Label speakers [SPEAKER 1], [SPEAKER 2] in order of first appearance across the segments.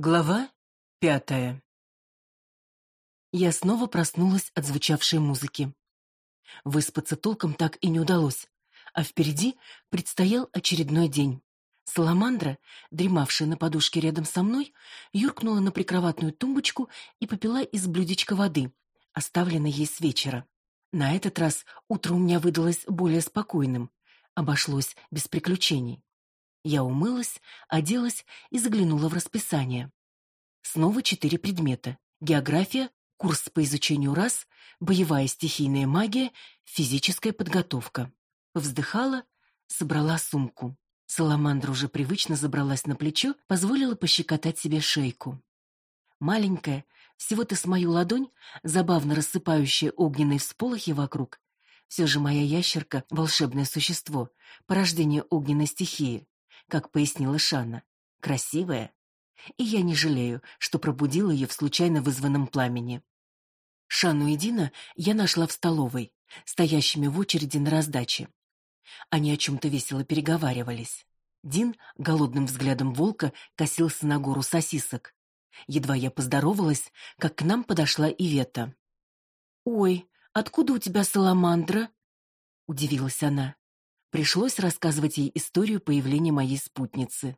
[SPEAKER 1] Глава пятая Я снова проснулась от звучавшей музыки. Выспаться толком так и не удалось, а впереди предстоял очередной день. Саламандра, дремавшая на подушке рядом со мной, юркнула на прикроватную тумбочку и попила из блюдечка воды, оставленной ей с вечера. На этот раз утро у меня выдалось более спокойным, обошлось без приключений. Я умылась, оделась и заглянула в расписание. Снова четыре предмета: география, курс по изучению рас, боевая стихийная магия, физическая подготовка. Повздыхала, собрала сумку. Саламандра уже привычно забралась на плечо, позволила пощекотать себе шейку. Маленькая, всего-то с мою ладонь, забавно рассыпающая огненные всполохи вокруг. Все же моя ящерка — волшебное существо, порождение огненной стихии как пояснила Шанна. Красивая. И я не жалею, что пробудила ее в случайно вызванном пламени. Шанну и Дина я нашла в столовой, стоящими в очереди на раздаче. Они о чем-то весело переговаривались. Дин голодным взглядом волка косился на гору сосисок. Едва я поздоровалась, как к нам подошла Ивета. «Ой, откуда у тебя саламандра?» — удивилась она. Пришлось рассказывать ей историю появления моей спутницы.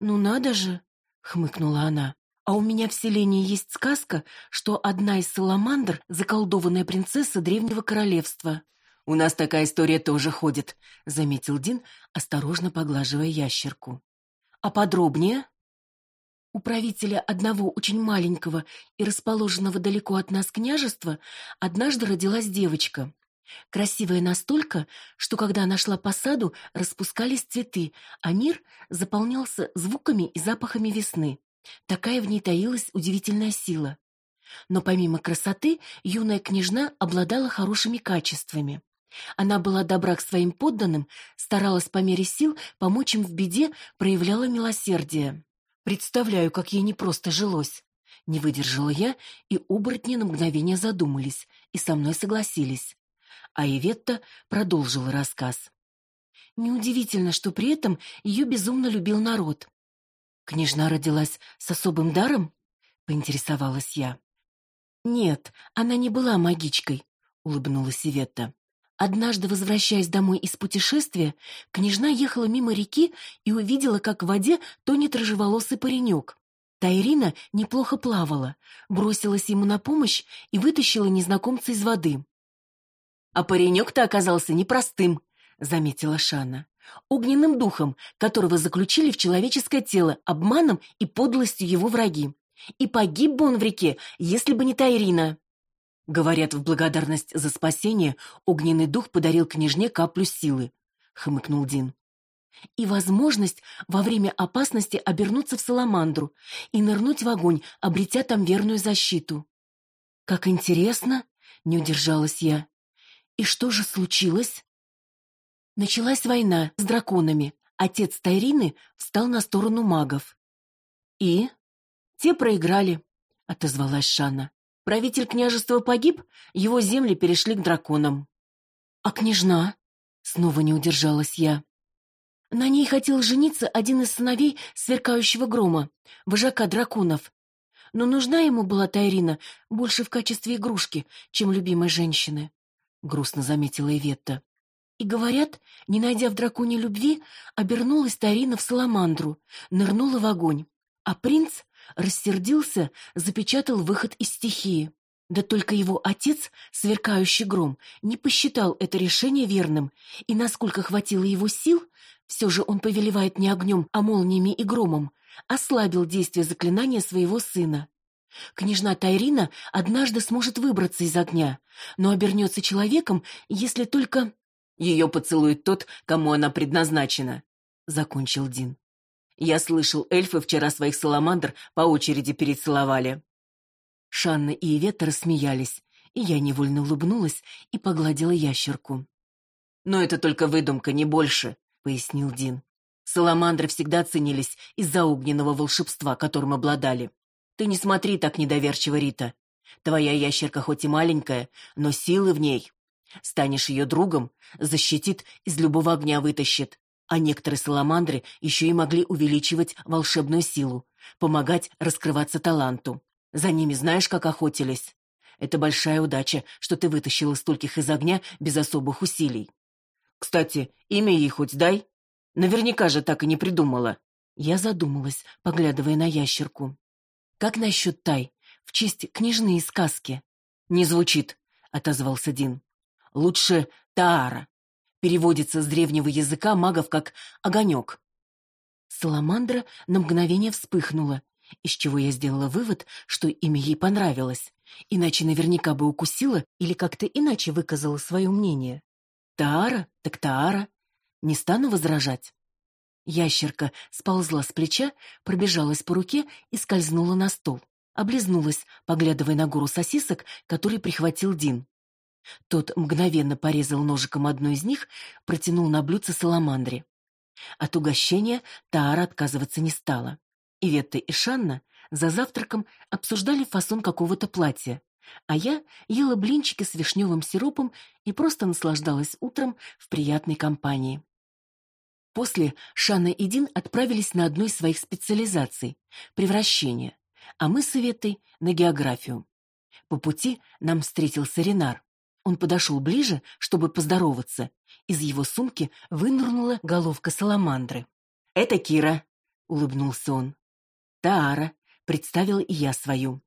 [SPEAKER 1] «Ну надо же!» — хмыкнула она. «А у меня в селении есть сказка, что одна из саламандр — заколдованная принцесса древнего королевства». «У нас такая история тоже ходит», — заметил Дин, осторожно поглаживая ящерку. «А подробнее?» У правителя одного очень маленького и расположенного далеко от нас княжества однажды родилась девочка. Красивая настолько, что когда она шла по саду, распускались цветы, а мир заполнялся звуками и запахами весны. Такая в ней таилась удивительная сила. Но помимо красоты, юная княжна обладала хорошими качествами. Она была добра к своим подданным, старалась по мере сил помочь им в беде, проявляла милосердие. Представляю, как ей непросто жилось. Не выдержала я, и оборотни на мгновение задумались, и со мной согласились а Иветта продолжила рассказ. Неудивительно, что при этом ее безумно любил народ. Княжна родилась с особым даром? поинтересовалась я. Нет, она не была магичкой, улыбнулась Иветта. Однажды, возвращаясь домой из путешествия, княжна ехала мимо реки и увидела, как в воде тонет рыжеволосый паренек. Тайрина неплохо плавала, бросилась ему на помощь и вытащила незнакомца из воды. А паренек-то оказался непростым, заметила Шана. Огненным духом, которого заключили в человеческое тело обманом и подлостью его враги. И погиб бы он в реке, если бы не Тайрина. Говорят, в благодарность за спасение огненный дух подарил княжне каплю силы, хмыкнул Дин. И возможность во время опасности обернуться в саламандру и нырнуть в огонь, обретя там верную защиту. Как интересно, не удержалась я. И что же случилось? Началась война с драконами. Отец Тайрины встал на сторону магов. И те проиграли, отозвалась Шана. Правитель княжества погиб, его земли перешли к драконам. А княжна? Снова не удержалась я. На ней хотел жениться один из сыновей сверкающего грома, вожака драконов. Но нужна ему была Тайрина больше в качестве игрушки, чем любимой женщины грустно заметила Иветта. И говорят, не найдя в драконе любви, обернулась Тарина в саламандру, нырнула в огонь, а принц рассердился, запечатал выход из стихии. Да только его отец, сверкающий гром, не посчитал это решение верным, и насколько хватило его сил, все же он повелевает не огнем, а молниями и громом, ослабил действие заклинания своего сына. Княжна Тайрина однажды сможет выбраться из огня, но обернется человеком, если только... Ее поцелует тот, кому она предназначена, — закончил Дин. Я слышал, эльфы вчера своих саламандр по очереди перецеловали. Шанна и Ивета рассмеялись, и я невольно улыбнулась и погладила ящерку. «Но это только выдумка, не больше», — пояснил Дин. «Саламандры всегда ценились из-за огненного волшебства, которым обладали. Ты не смотри так недоверчиво, Рита. Твоя ящерка хоть и маленькая, но силы в ней. Станешь ее другом, защитит, из любого огня вытащит. А некоторые саламандры еще и могли увеличивать волшебную силу, помогать раскрываться таланту. За ними знаешь, как охотились? Это большая удача, что ты вытащила стольких из огня без особых усилий. Кстати, имя ей хоть дай. Наверняка же так и не придумала. Я задумалась, поглядывая на ящерку. Как насчет Тай? В честь книжные сказки. Не звучит, отозвался Дин. Лучше Таара. Переводится с древнего языка магов как огонек. Саламандра на мгновение вспыхнула, из чего я сделала вывод, что имя ей понравилось, иначе наверняка бы укусила или как-то иначе выказала свое мнение. Таара, так Таара. Не стану возражать. Ящерка сползла с плеча, пробежалась по руке и скользнула на стол. Облизнулась, поглядывая на гору сосисок, который прихватил Дин. Тот мгновенно порезал ножиком одну из них, протянул на блюдце саламандре. От угощения Таара отказываться не стала. Иветта и Шанна за завтраком обсуждали фасон какого-то платья, а я ела блинчики с вишневым сиропом и просто наслаждалась утром в приятной компании. После Шанна и Дин отправились на одну из своих специализаций — превращение, а мы с Иветтой — на географию. По пути нам встретился Ренар. Он подошел ближе, чтобы поздороваться. Из его сумки вынырнула головка саламандры. «Это Кира», — улыбнулся он. «Таара», — представила и я свою.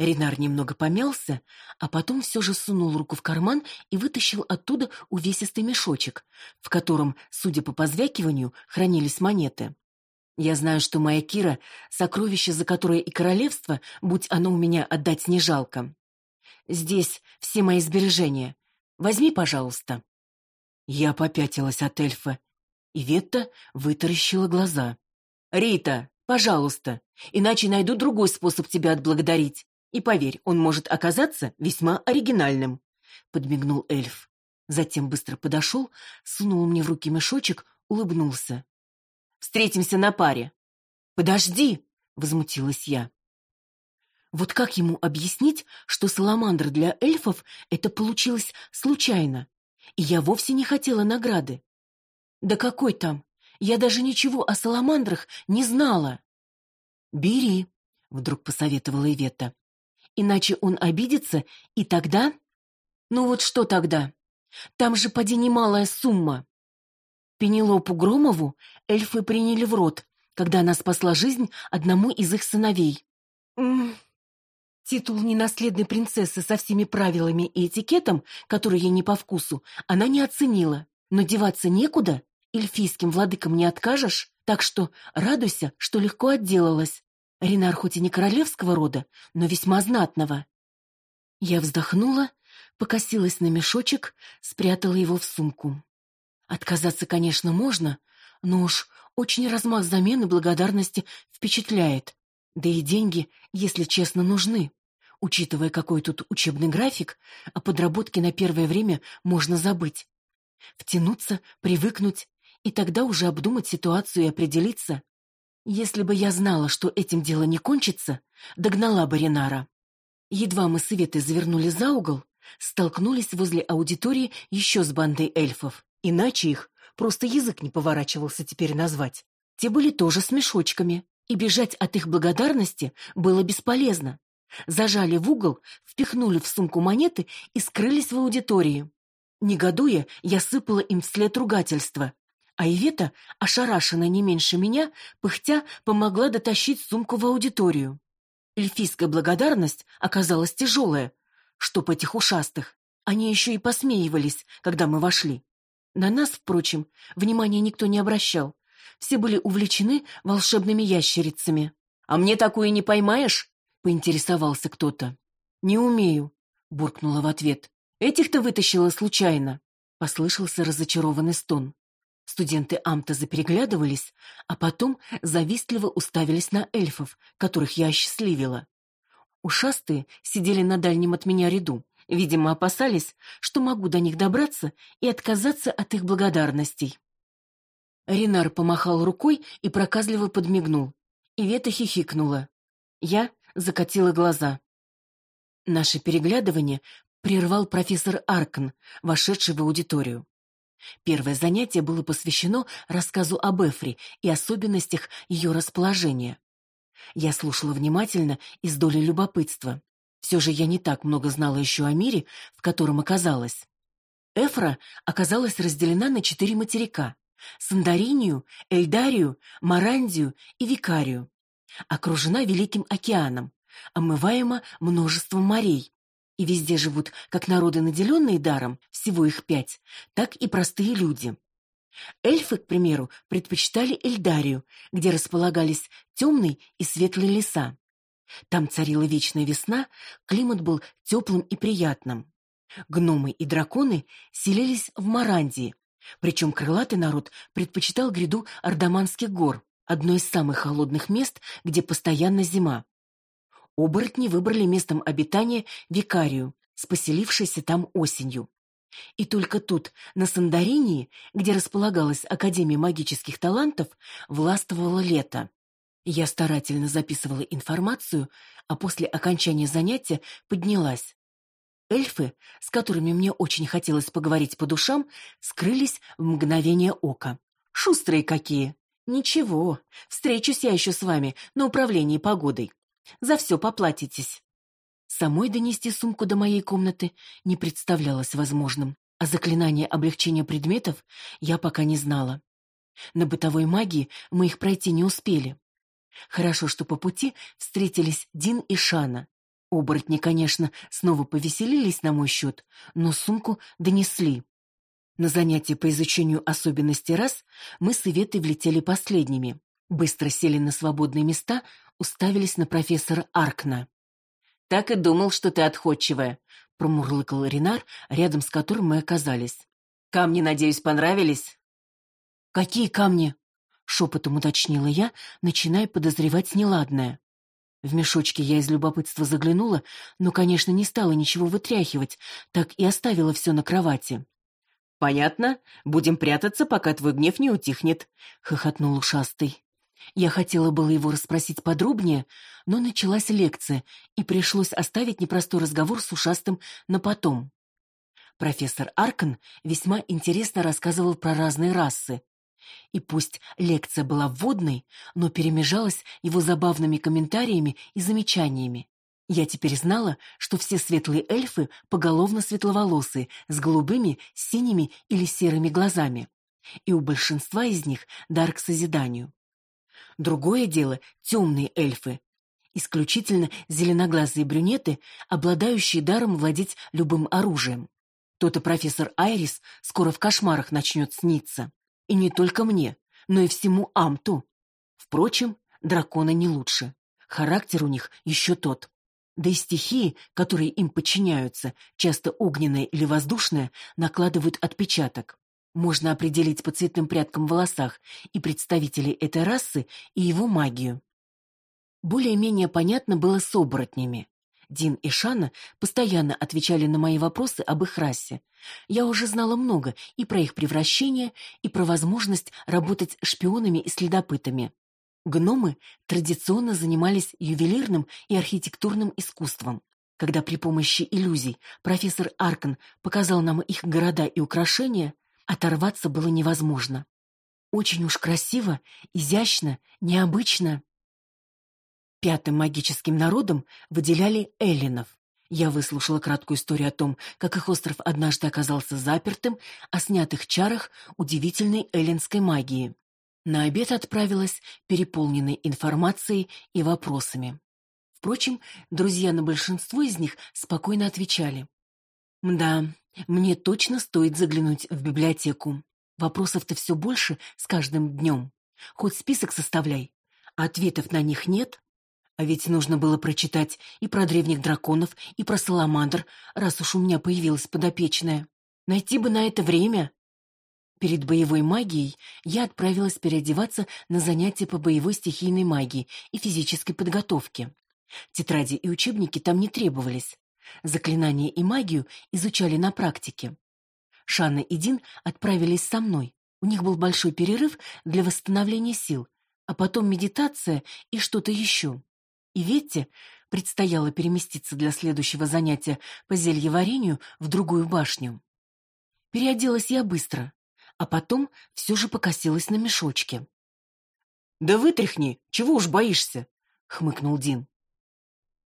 [SPEAKER 1] Ренар немного помялся, а потом все же сунул руку в карман и вытащил оттуда увесистый мешочек, в котором, судя по позвякиванию, хранились монеты. Я знаю, что моя Кира — сокровище, за которое и королевство, будь оно у меня, отдать не жалко. Здесь все мои сбережения. Возьми, пожалуйста. Я попятилась от эльфа, и Ветта вытаращила глаза. «Рита, пожалуйста, иначе найду другой способ тебя отблагодарить. И поверь, он может оказаться весьма оригинальным», — подмигнул эльф. Затем быстро подошел, сунул мне в руки мешочек, улыбнулся. «Встретимся на паре». «Подожди!» — возмутилась я. Вот как ему объяснить, что саламандра для эльфов это получилось случайно, и я вовсе не хотела награды? Да какой там? Я даже ничего о саламандрах не знала. «Бери», — вдруг посоветовала Ивета. «Иначе он обидится, и тогда...» «Ну вот что тогда? Там же поди немалая сумма». Пенелопу Громову эльфы приняли в рот, когда она спасла жизнь одному из их сыновей. М Титул ненаследной принцессы со всеми правилами и этикетом, который ей не по вкусу, она не оценила. Но деваться некуда, эльфийским владыкам не откажешь, так что радуйся, что легко отделалась. Ренар хоть и не королевского рода, но весьма знатного. Я вздохнула, покосилась на мешочек, спрятала его в сумку. Отказаться, конечно, можно, но уж очень размах замены благодарности впечатляет. Да и деньги, если честно, нужны. Учитывая, какой тут учебный график, о подработке на первое время можно забыть. Втянуться, привыкнуть, и тогда уже обдумать ситуацию и определиться. Если бы я знала, что этим дело не кончится, догнала бы Ренара. Едва мы с Иветой завернули за угол, столкнулись возле аудитории еще с бандой эльфов. Иначе их просто язык не поворачивался теперь назвать. Те были тоже с мешочками, и бежать от их благодарности было бесполезно. Зажали в угол, впихнули в сумку монеты и скрылись в аудитории. Негодуя, я сыпала им вслед ругательства. А Ивета, ошарашенная не меньше меня, пыхтя, помогла дотащить сумку в аудиторию. Эльфийская благодарность оказалась тяжелая. Чтоб этих ушастых. Они еще и посмеивались, когда мы вошли. На нас, впрочем, внимания никто не обращал. Все были увлечены волшебными ящерицами. «А мне такую не поймаешь?» — поинтересовался кто-то. «Не умею», — буркнула в ответ. «Этих-то вытащила случайно», — послышался разочарованный стон. Студенты Амта запереглядывались, а потом завистливо уставились на эльфов, которых я осчастливила. Ушастые сидели на дальнем от меня ряду, видимо, опасались, что могу до них добраться и отказаться от их благодарностей. Ренар помахал рукой и проказливо подмигнул. Ивета хихикнула. Я закатила глаза. Наше переглядывание прервал профессор Аркн, вошедший в аудиторию. Первое занятие было посвящено рассказу об Эфри и особенностях ее расположения. Я слушала внимательно и с долей любопытства. Все же я не так много знала еще о мире, в котором оказалась. Эфра оказалась разделена на четыре материка — Сандаринию, Эльдарию, Марандию и Викарию. Окружена Великим океаном, омываема множеством морей. И везде живут как народы, наделенные даром, всего их пять, так и простые люди. Эльфы, к примеру, предпочитали Эльдарию, где располагались темные и светлые леса. Там царила вечная весна, климат был теплым и приятным. Гномы и драконы селились в Марандии, причем крылатый народ предпочитал гряду Ардаманских гор, одно из самых холодных мест, где постоянно зима. Оборотни выбрали местом обитания Викарию, с поселившейся там осенью. И только тут, на Сандаринии, где располагалась Академия магических талантов, властвовало лето. Я старательно записывала информацию, а после окончания занятия поднялась. Эльфы, с которыми мне очень хотелось поговорить по душам, скрылись в мгновение ока. Шустрые какие! Ничего, встречусь я еще с вами на управлении погодой. За все поплатитесь. Самой донести сумку до моей комнаты не представлялось возможным, а заклинание облегчения предметов я пока не знала. На бытовой магии мы их пройти не успели. Хорошо, что по пути встретились Дин и Шана. Оборотни, конечно, снова повеселились на мой счет, но сумку донесли. На занятие по изучению особенностей рас мы с Иветой влетели последними. Быстро сели на свободные места, уставились на профессора Аркна. «Так и думал, что ты отходчивая», — промурлыкал Ренар, рядом с которым мы оказались. «Камни, надеюсь, понравились?» «Какие камни?» шепотом уточнила я, начиная подозревать неладное. В мешочке я из любопытства заглянула, но, конечно, не стала ничего вытряхивать, так и оставила все на кровати. «Понятно. Будем прятаться, пока твой гнев не утихнет», — хохотнул ушастый. Я хотела было его расспросить подробнее, но началась лекция, и пришлось оставить непростой разговор с ушастым на потом. Профессор Аркан весьма интересно рассказывал про разные расы, и пусть лекция была вводной, но перемежалась его забавными комментариями и замечаниями. Я теперь знала, что все светлые эльфы поголовно светловолосые, с голубыми, синими или серыми глазами. И у большинства из них дар к созиданию. Другое дело — темные эльфы. Исключительно зеленоглазые брюнеты, обладающие даром владеть любым оружием. То-то профессор Айрис скоро в кошмарах начнет сниться. И не только мне, но и всему Амту. Впрочем, драконы не лучше. Характер у них еще тот. Да и стихии, которые им подчиняются, часто огненная или воздушная, накладывают отпечаток. Можно определить по цветным прядкам в волосах и представителей этой расы, и его магию. Более-менее понятно было с оборотнями. Дин и Шана постоянно отвечали на мои вопросы об их расе. Я уже знала много и про их превращение, и про возможность работать шпионами и следопытами. Гномы традиционно занимались ювелирным и архитектурным искусством. Когда при помощи иллюзий профессор Аркан показал нам их города и украшения, оторваться было невозможно. Очень уж красиво, изящно, необычно. Пятым магическим народом выделяли эллинов. Я выслушала краткую историю о том, как их остров однажды оказался запертым, о снятых чарах удивительной эллинской магии. На обед отправилась, переполненной информацией и вопросами. Впрочем, друзья на большинство из них спокойно отвечали. «Да, мне точно стоит заглянуть в библиотеку. Вопросов-то все больше с каждым днем. Хоть список составляй, ответов на них нет». А ведь нужно было прочитать и про древних драконов, и про саламандр, раз уж у меня появилась подопечная. Найти бы на это время. Перед боевой магией я отправилась переодеваться на занятия по боевой стихийной магии и физической подготовке. Тетради и учебники там не требовались. Заклинания и магию изучали на практике. Шанна и Дин отправились со мной. У них был большой перерыв для восстановления сил, а потом медитация и что-то еще. И Ветте предстояло переместиться для следующего занятия по зельеварению в другую башню. Переоделась я быстро, а потом все же покосилась на мешочке. «Да вытряхни, чего уж боишься!» хмыкнул Дин.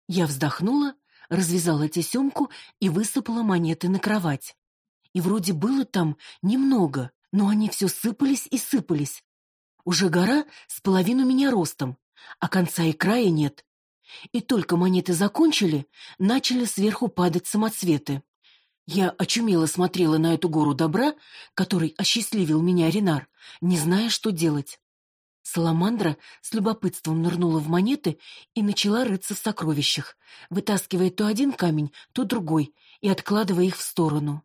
[SPEAKER 1] Я вздохнула, развязала тесемку и высыпала монеты на кровать. И вроде было там немного, но они все сыпались и сыпались. Уже гора с половину меня ростом, а конца и края нет. И только монеты закончили, начали сверху падать самоцветы. Я очумело смотрела на эту гору добра, который осчастливил меня Ренар, не зная, что делать. Саламандра с любопытством нырнула в монеты и начала рыться в сокровищах, вытаскивая то один камень, то другой и откладывая их в сторону.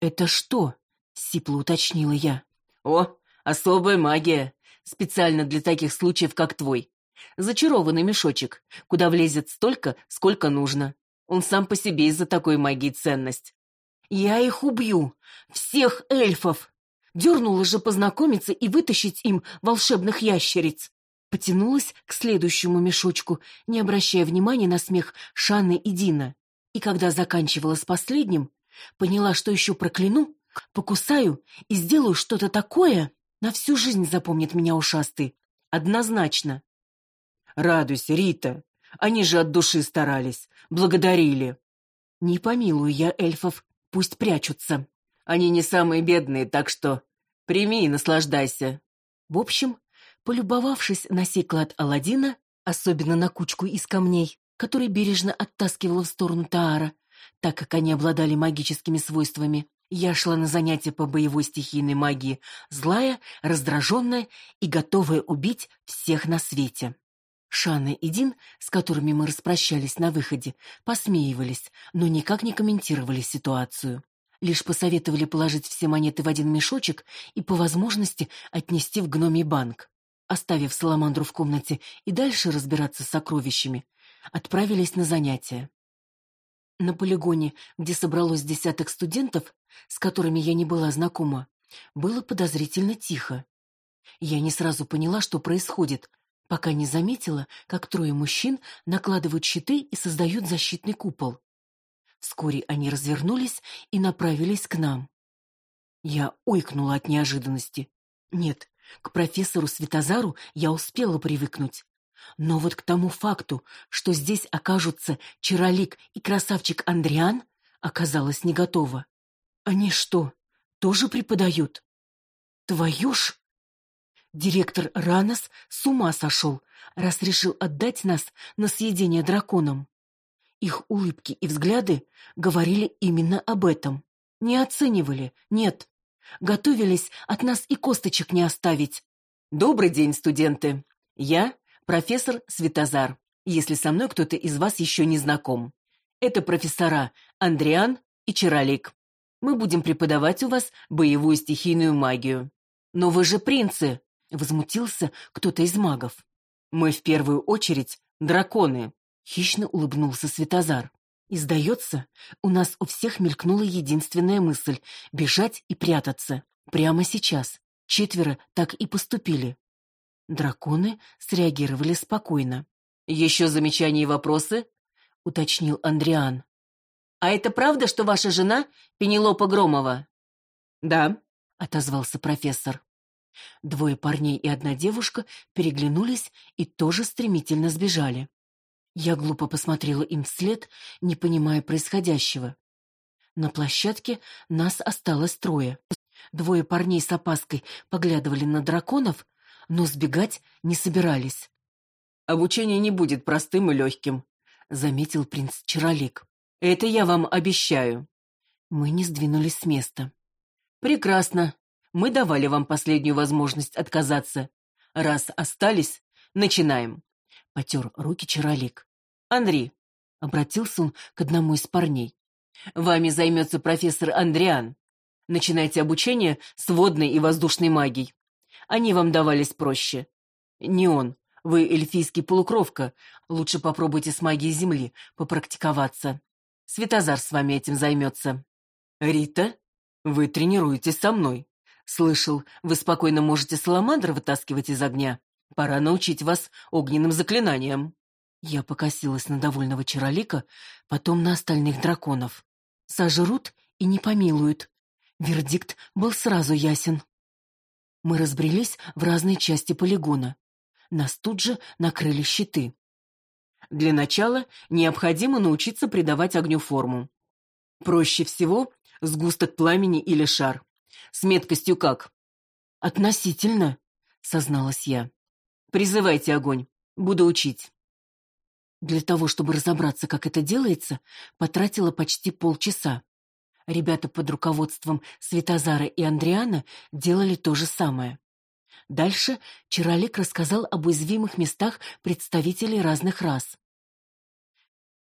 [SPEAKER 1] «Это что?» — сипло уточнила я.
[SPEAKER 2] «О, особая магия! Специально для таких случаев, как твой. Зачарованный мешочек, куда влезет столько, сколько нужно. Он сам по себе из-за такой магии ценность.
[SPEAKER 1] Я их убью! Всех эльфов! Дернула же познакомиться и вытащить им волшебных ящериц. Потянулась к следующему мешочку, не обращая внимания на смех Шанны и Дина. И когда заканчивала с последним, поняла, что еще прокляну, покусаю и сделаю что-то такое, на всю жизнь запомнит меня ушастый. Однозначно.
[SPEAKER 2] Радуйся, Рита. Они же от души старались, благодарили.
[SPEAKER 1] Не помилую я эльфов, пусть прячутся.
[SPEAKER 2] Они не самые бедные, так что прими и наслаждайся.
[SPEAKER 1] В общем, полюбовавшись на сей клад Аладдина, особенно на кучку из камней, который бережно оттаскивала в сторону Таара, так как они обладали магическими свойствами, я шла на занятия по боевой стихийной магии, злая, раздраженная и готовая убить всех на свете. Шана и Дин, с которыми мы распрощались на выходе, посмеивались, но никак не комментировали ситуацию. Лишь посоветовали положить все монеты в один мешочек и по возможности отнести в гномий банк. Оставив Саламандру в комнате и дальше разбираться с сокровищами, отправились на занятия. На полигоне, где собралось десяток студентов, с которыми я не была знакома, было подозрительно тихо. Я не сразу поняла, что происходит, пока не заметила, как трое мужчин накладывают щиты и создают защитный купол. Вскоре они развернулись и направились к нам. Я ойкнула от неожиданности. Нет, к профессору Светозару я успела привыкнуть. Но вот к тому факту, что здесь окажутся Чаролик и красавчик Андриан, оказалась не готова. Они что, тоже преподают? Твою ж! Директор Ранос с ума сошел, раз решил отдать нас на съедение драконам. Их улыбки и взгляды говорили именно об этом. Не оценивали, нет. Готовились от нас и косточек не оставить.
[SPEAKER 2] Добрый день, студенты. Я профессор Светозар, если со мной кто-то из вас еще не знаком. Это профессора Андриан и Чаролик. Мы будем преподавать у вас боевую стихийную магию. Но вы же принцы, Возмутился кто-то из магов. «Мы в первую очередь драконы», — хищно улыбнулся Светозар. И, сдается, у нас у всех мелькнула единственная мысль — бежать и прятаться. Прямо сейчас. Четверо так и поступили. Драконы среагировали спокойно. «Еще замечания и вопросы?» — уточнил Андриан. «А это правда, что ваша жена Пенелопа Громова?» «Да», — отозвался профессор. Двое парней и одна девушка переглянулись и тоже стремительно сбежали. Я глупо посмотрела им вслед, не понимая происходящего. На площадке нас осталось трое. Двое парней с опаской поглядывали на драконов, но сбегать не собирались. «Обучение не будет простым и легким», — заметил принц Чаролик. «Это я вам обещаю». Мы не сдвинулись с места. «Прекрасно. Мы давали вам последнюю возможность отказаться. Раз остались, начинаем. Потер руки Чаролик. Андрей, обратился он к одному из парней. Вами займется профессор Андриан. Начинайте обучение с водной и воздушной магией. Они вам давались проще. Не он. Вы эльфийский полукровка. Лучше попробуйте с магией Земли попрактиковаться. Светозар с вами этим займется. Рита, вы тренируетесь со мной. Слышал, вы спокойно можете саламандр вытаскивать из огня. Пора научить вас огненным заклинаниям». Я покосилась на довольного Чаролика, потом на остальных драконов. Сожрут и не помилуют. Вердикт был сразу ясен. Мы разбрелись в разные части полигона. Нас тут же накрыли щиты.
[SPEAKER 1] Для начала необходимо научиться придавать огню форму. Проще всего сгусток пламени или шар. С меткостью как?
[SPEAKER 3] Относительно, созналась я.
[SPEAKER 1] Призывайте огонь. Буду учить.
[SPEAKER 3] Для того, чтобы разобраться, как это делается, потратила почти полчаса. Ребята под руководством Светозара и Андриана делали то же самое. Дальше Чаролик рассказал об уязвимых местах представителей разных рас.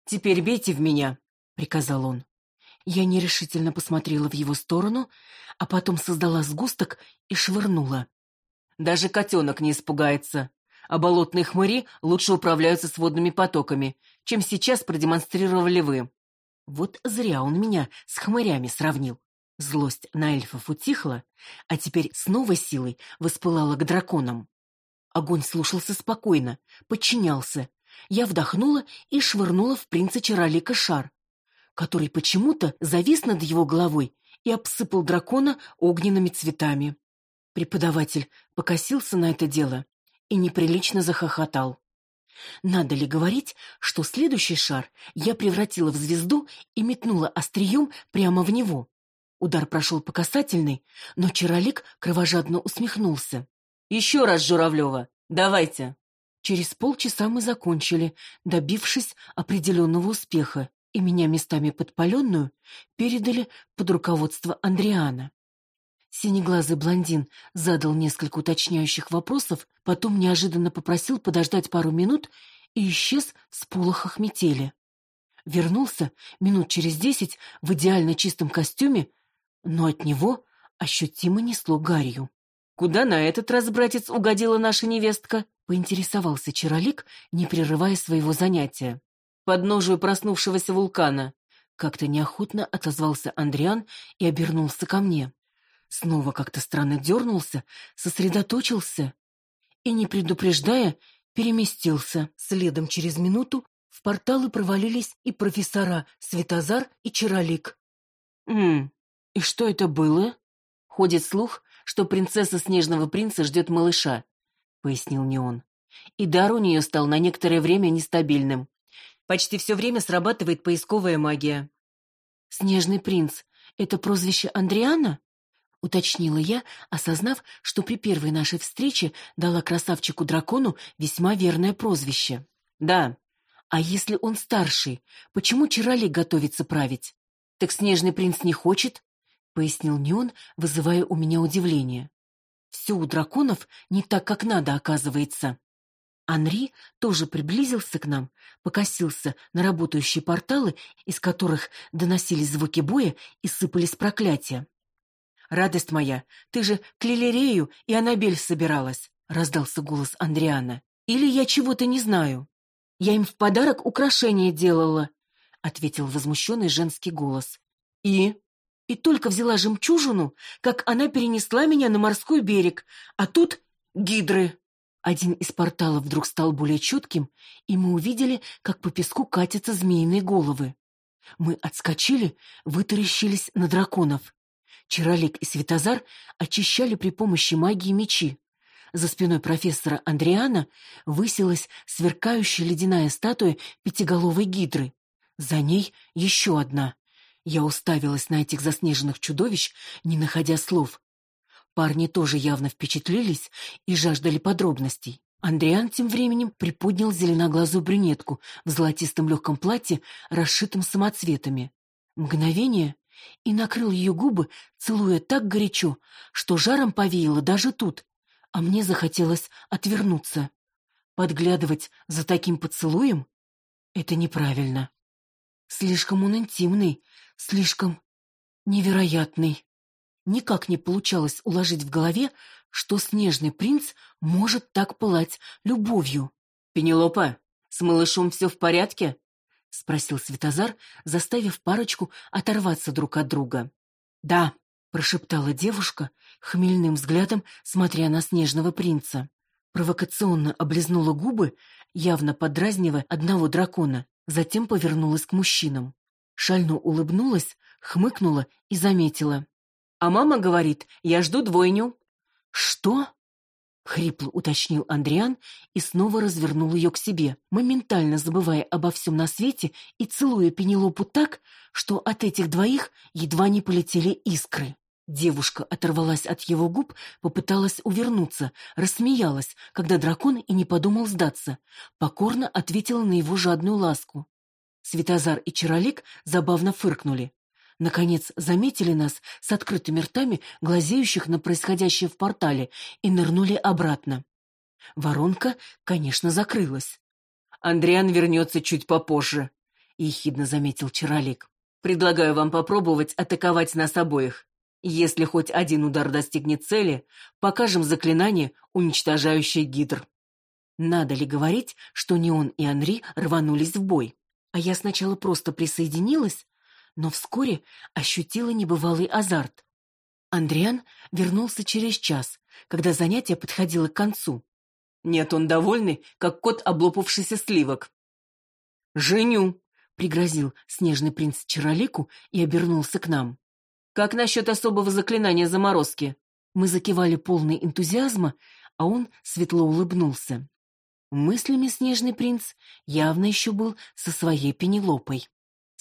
[SPEAKER 1] «Теперь бейте в меня», — приказал он.
[SPEAKER 3] Я нерешительно посмотрела в его сторону, а потом создала сгусток и швырнула.
[SPEAKER 1] «Даже котенок не испугается. А болотные хмыри лучше управляются с водными потоками, чем сейчас продемонстрировали вы». Вот зря он меня с хмырями сравнил. Злость на эльфов утихла, а теперь с новой силой воспылала к драконам. Огонь слушался спокойно, подчинялся. Я вдохнула и швырнула в принца Чаролика шар, который почему-то завис над его головой и обсыпал дракона огненными цветами. Преподаватель покосился на это дело и неприлично захохотал. Надо ли говорить, что следующий шар я превратила в звезду и метнула острием прямо в него? Удар прошел по касательной, но Чаролик кровожадно усмехнулся. «Еще раз, Журавлева, давайте!»
[SPEAKER 3] Через полчаса мы закончили, добившись определенного успеха, и меня местами подпаленную передали под руководство Андриана. Синеглазый блондин задал несколько уточняющих вопросов, потом неожиданно попросил подождать пару минут и исчез в сполохах метели. Вернулся минут через десять в идеально чистом костюме, но от него ощутимо несло гарью.
[SPEAKER 1] «Куда на этот раз, братец, угодила наша невестка?»
[SPEAKER 3] — поинтересовался Чаролик, не прерывая своего занятия.
[SPEAKER 1] «Подножию проснувшегося вулкана».
[SPEAKER 3] Как-то неохотно отозвался Андриан и обернулся ко мне. Снова как-то странно дернулся, сосредоточился и, не предупреждая, переместился. Следом через минуту в порталы провалились и профессора Светозар и Чаролик.
[SPEAKER 1] «Ммм, и что это было?» «Ходит слух, что принцесса Снежного принца ждет малыша», — пояснил мне он. «И дар у нее стал на некоторое время нестабильным. Почти все время срабатывает поисковая магия».
[SPEAKER 3] «Снежный принц — это прозвище Андриана?» — уточнила я, осознав, что при первой нашей встрече дала красавчику-дракону весьма верное прозвище.
[SPEAKER 1] «Да.
[SPEAKER 3] А если он старший, почему Чарали готовится править? Так Снежный принц не хочет?» — пояснил Неон, вызывая у меня удивление. «Все у драконов не так, как надо, оказывается». Анри тоже приблизился к нам, покосился на работающие порталы, из которых доносились звуки боя и сыпались проклятия.
[SPEAKER 1] «Радость моя, ты же к Лилерею и Анабель собиралась», — раздался голос Андриана. «Или я чего-то не знаю?» «Я им в подарок украшение делала», — ответил возмущенный женский голос. «И?» И только взяла жемчужину, как она перенесла меня на морской берег, а тут гидры. Один из порталов вдруг стал более четким, и мы увидели, как по песку катятся змеиные головы. Мы отскочили, вытаращились на драконов. Чаролик и Светозар очищали при помощи магии мечи. За спиной профессора Андриана высилась сверкающая ледяная статуя пятиголовой гидры. За ней еще одна. Я уставилась на этих заснеженных чудовищ, не находя слов. Парни тоже явно впечатлились и жаждали подробностей. Андриан тем временем приподнял зеленоглазую брюнетку в золотистом легком платье, расшитом самоцветами. Мгновение и накрыл ее губы, целуя так горячо, что жаром повеяло даже тут, а мне захотелось отвернуться. Подглядывать за таким поцелуем — это неправильно. Слишком он интимный, слишком невероятный. Никак не получалось уложить в голове, что снежный принц может так пылать любовью. «Пенелопа, с малышом все в порядке?»
[SPEAKER 3] — спросил Светозар, заставив парочку оторваться друг от друга. «Да», — прошептала девушка, хмельным взглядом смотря на снежного принца. Провокационно облизнула губы, явно подразнивая одного дракона, затем повернулась к мужчинам. Шально улыбнулась, хмыкнула и заметила.
[SPEAKER 1] «А мама говорит, я жду двойню».
[SPEAKER 3] «Что?»
[SPEAKER 1] Хрипло уточнил Андриан и снова развернул ее к себе, моментально забывая обо всем на свете и целуя Пенелопу так, что от этих двоих едва не полетели искры. Девушка оторвалась от его губ, попыталась увернуться, рассмеялась, когда дракон и не подумал сдаться, покорно ответила на его жадную ласку. Светозар и Чаролик забавно фыркнули. Наконец заметили нас с открытыми ртами, глазеющих на происходящее в портале, и нырнули обратно. Воронка, конечно, закрылась.
[SPEAKER 2] «Андриан вернется чуть попозже», — ехидно заметил Чаролик. «Предлагаю вам попробовать атаковать нас обоих. Если хоть один удар достигнет цели, покажем заклинание, уничтожающее гидр».
[SPEAKER 1] Надо ли говорить, что не он и Анри рванулись в бой? А я сначала просто присоединилась, но вскоре ощутила небывалый азарт. Андриан вернулся через час, когда занятие подходило к концу.
[SPEAKER 2] Нет, он довольный, как кот облопавшийся сливок. «Женю!» — пригрозил снежный принц Чаролику и обернулся к нам. «Как насчет особого заклинания заморозки?»
[SPEAKER 1] Мы закивали полный энтузиазма, а он светло улыбнулся. Мыслями снежный принц явно еще был со своей пенелопой.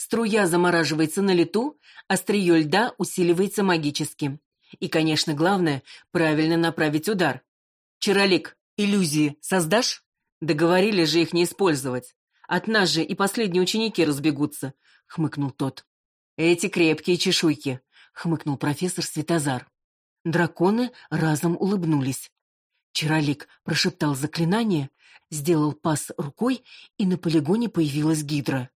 [SPEAKER 2] Струя замораживается на лету, острие льда усиливается магически. И, конечно, главное — правильно направить удар. Чаролик, иллюзии создашь? Договорили же их не использовать. От нас же и последние ученики разбегутся, — хмыкнул тот. Эти крепкие чешуйки, — хмыкнул профессор Светозар.
[SPEAKER 1] Драконы разом улыбнулись. Чаролик прошептал заклинание, сделал пас рукой, и на полигоне появилась гидра.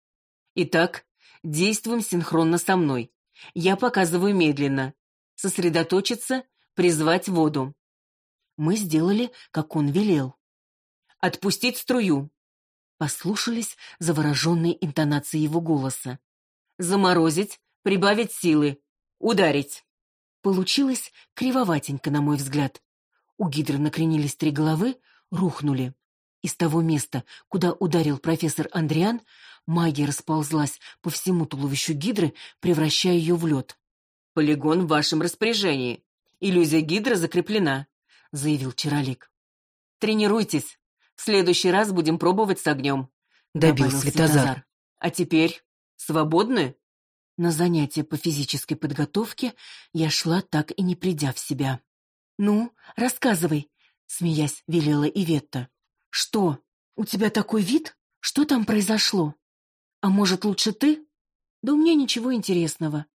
[SPEAKER 2] Итак, Действуем синхронно со мной. Я показываю медленно. Сосредоточиться, призвать воду.
[SPEAKER 1] Мы сделали, как он велел.
[SPEAKER 2] Отпустить струю.
[SPEAKER 1] Послушались завороженные интонации его голоса.
[SPEAKER 2] Заморозить, прибавить силы, ударить.
[SPEAKER 1] Получилось кривоватенько, на мой взгляд. У гидры накренились три головы, рухнули. Из того места, куда ударил профессор Андриан, магия расползлась по всему туловищу гидры, превращая ее в лед.
[SPEAKER 2] «Полигон в вашем распоряжении. Иллюзия гидры закреплена», — заявил Чаролик. «Тренируйтесь. В следующий раз будем пробовать с огнем», —
[SPEAKER 1] добил Светозар.
[SPEAKER 2] «А теперь свободны?»
[SPEAKER 1] На занятия по физической подготовке я шла, так и не придя в себя. «Ну, рассказывай», — смеясь, велела Иветта. «Что? У тебя такой вид? Что там произошло? А может, лучше ты?» «Да у меня ничего интересного.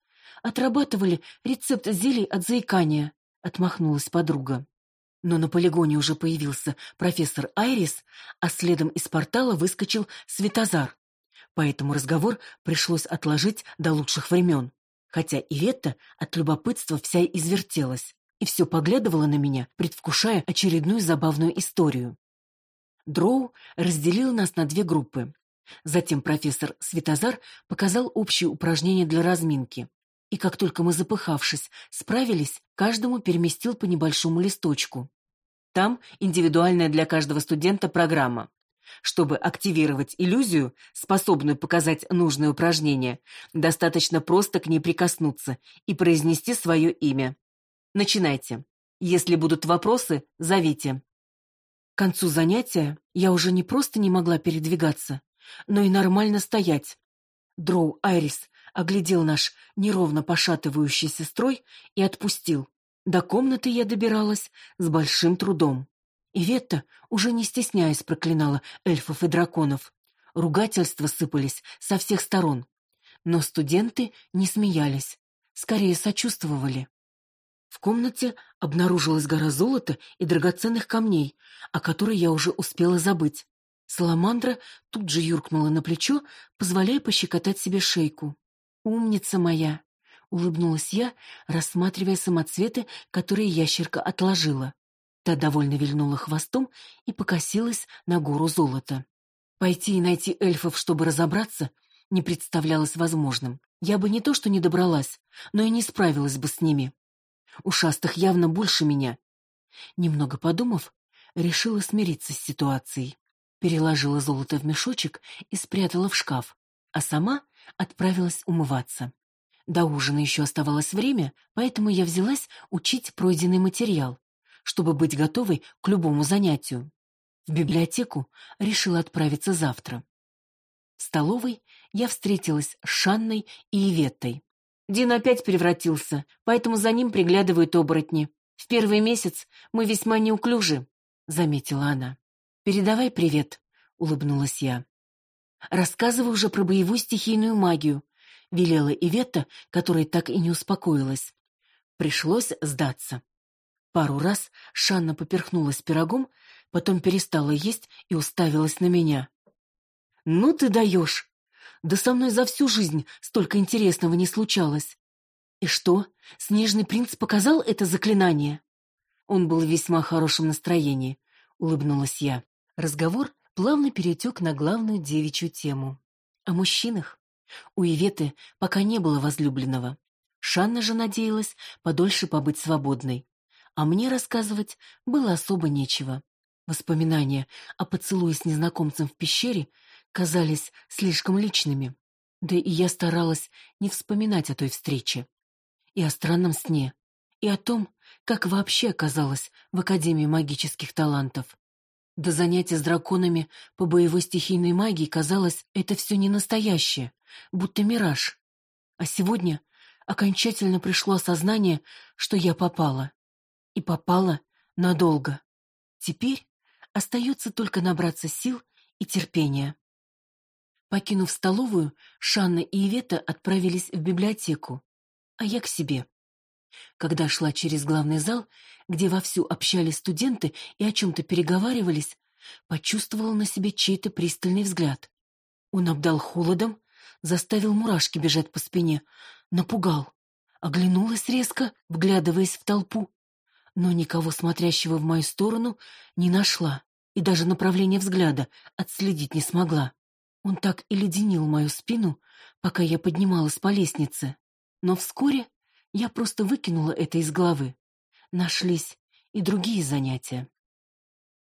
[SPEAKER 1] Отрабатывали рецепт зелий от заикания», — отмахнулась подруга. Но на полигоне уже появился профессор Айрис, а следом из портала выскочил Светозар. Поэтому разговор пришлось отложить до лучших времен. Хотя Иветта от любопытства вся извертелась и все поглядывала на меня, предвкушая очередную забавную историю. Дроу разделил нас на две группы. Затем профессор Светозар показал общие упражнения для разминки. И как только мы, запыхавшись, справились, каждому переместил по небольшому листочку.
[SPEAKER 2] Там индивидуальная для каждого студента программа. Чтобы активировать иллюзию, способную показать нужное упражнение, достаточно просто к ней прикоснуться и произнести свое имя. Начинайте. Если будут вопросы, зовите.
[SPEAKER 1] К концу занятия я уже не просто не могла передвигаться, но и нормально стоять. Дроу Айрис оглядел наш неровно пошатывающийся строй и отпустил. До комнаты я добиралась с большим трудом. И Ветта, уже не стесняясь, проклинала эльфов и драконов. Ругательства сыпались со всех сторон. Но студенты не смеялись, скорее сочувствовали. В комнате обнаружилась гора золота и драгоценных камней, о которой я уже успела забыть. Саламандра тут же юркнула на плечо, позволяя пощекотать себе шейку. «Умница моя!» — улыбнулась я, рассматривая самоцветы, которые ящерка отложила. Та довольно вильнула хвостом и покосилась на гору золота. Пойти и найти эльфов, чтобы разобраться, не представлялось возможным. Я бы не то что не добралась, но и не справилась бы с ними. Ушастых явно больше меня. Немного подумав, решила смириться с ситуацией. Переложила золото в мешочек и спрятала в шкаф, а сама отправилась умываться. До ужина еще оставалось время, поэтому я взялась учить пройденный материал. чтобы быть готовой к любому занятию. В библиотеку решила отправиться завтра. В столовой я встретилась с Шанной и Иветтой.
[SPEAKER 2] Дин опять превратился, поэтому за ним приглядывают оборотни. В первый месяц мы весьма неуклюжи, — заметила она.
[SPEAKER 1] «Передавай привет», — улыбнулась я. «Рассказывай уже про боевую стихийную магию», — велела Иветта, которая так и не успокоилась. Пришлось сдаться. Пару раз Шанна поперхнулась пирогом, потом перестала есть и уставилась на меня. «Ну ты даешь! Да со мной за всю жизнь столько интересного не случалось. И что, Снежный принц показал это заклинание?» Он был в весьма хорошем настроении, улыбнулась я. Разговор плавно перетек на главную девичью тему. О мужчинах. У Иветы пока не было возлюбленного. Шанна же надеялась подольше побыть свободной. А мне рассказывать было особо нечего. Воспоминания о поцелуе с незнакомцем в пещере казались слишком личными. Да и я старалась не вспоминать о той встрече. И о странном сне, и о том, как вообще оказалась в Академии магических талантов. До занятия с драконами по боевой стихийной магии казалось, это все не настоящее, будто мираж. А сегодня окончательно пришло осознание, что я попала. И попала надолго. Теперь остается только набраться сил и терпения. Покинув столовую, Шанна и Ивета отправились в библиотеку, а я к себе. Когда шла через главный зал, где вовсю общались студенты и о чем-то переговаривались, почувствовала на себе чей-то пристальный взгляд. Он обдал холодом, заставил мурашки бежать по спине, напугал. Оглянулась резко, вглядываясь в толпу, но никого смотрящего в мою сторону не нашла и даже направление взгляда отследить не смогла. Он так и леденил мою спину, пока я поднималась по лестнице. Но вскоре я просто выкинула это из головы. Нашлись и другие занятия.